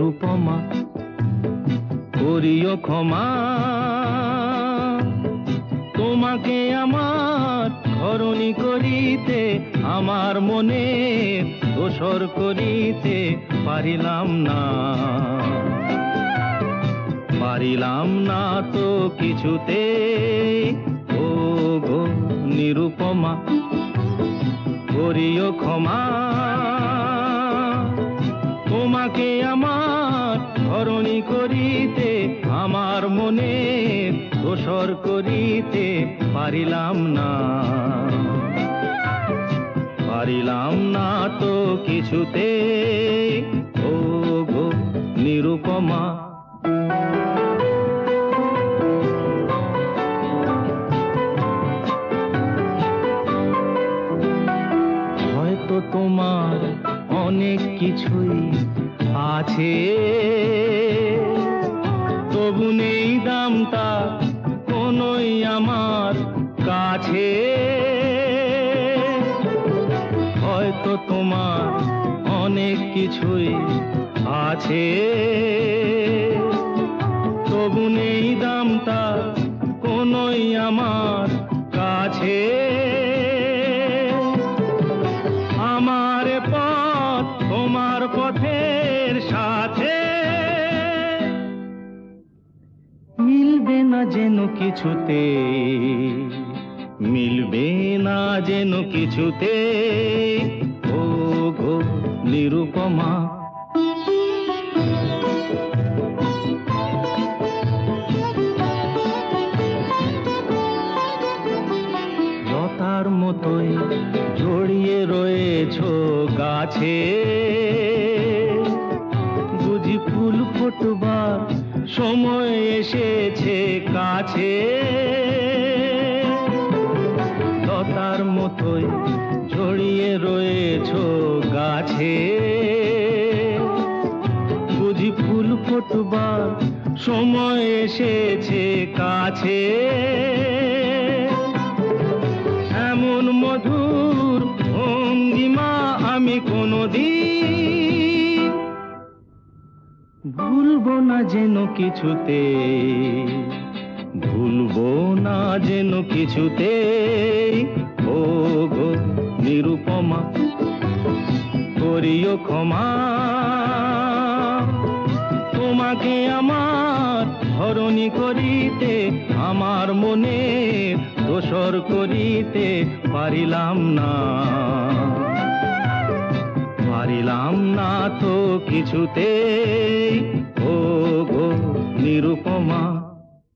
নিরুপমা, করিও ক্ষমা। তোমাকে আমার ধরণী করিতে, আমার মনে দোসর করিতে পারিলাম না। পারিলাম না তো কিছুতে ও গো নিরুপমা, করিও ক্ষমা। তোমাকে আমার ধরণী করিতে, আমার মনে দোসর করিতে পারিলাম না। পারিলাম না তো কিছুতে ও গো নিরুপমা। হয়তো তোমার অনেক কিছুই আছে। আমার কাছে। হয়তো তোমার অনেক কিছুই আছে। তবু নেই দামটা কোনই আমার কাছে। কিছুতে মিলবে না যেন কিছুতে। ও গো নিরুপমা। লতার মতোই জড়িয়ে রয়েছ গাছে। সময় এসেছে কাছে। লতার মতোই জড়িয়ে রয়েছ গাছে। বুঝি ফুল ফুটবার সময় এসেছে কাছে। এমন মধুর ভঙ্গিমা আমি কোনদিন ভুলবো না যেন কিছুতে, ভুলবো না যেন কিছুতে। ও গো নিরুপমা, করিও ক্ষমা। তোমাকে আমার ধরণী করিতে, আমার মনে দোসর করিতে পারিলাম না। পারিলাম না তো কিছুতে ও গো নিরূপ